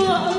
Oh,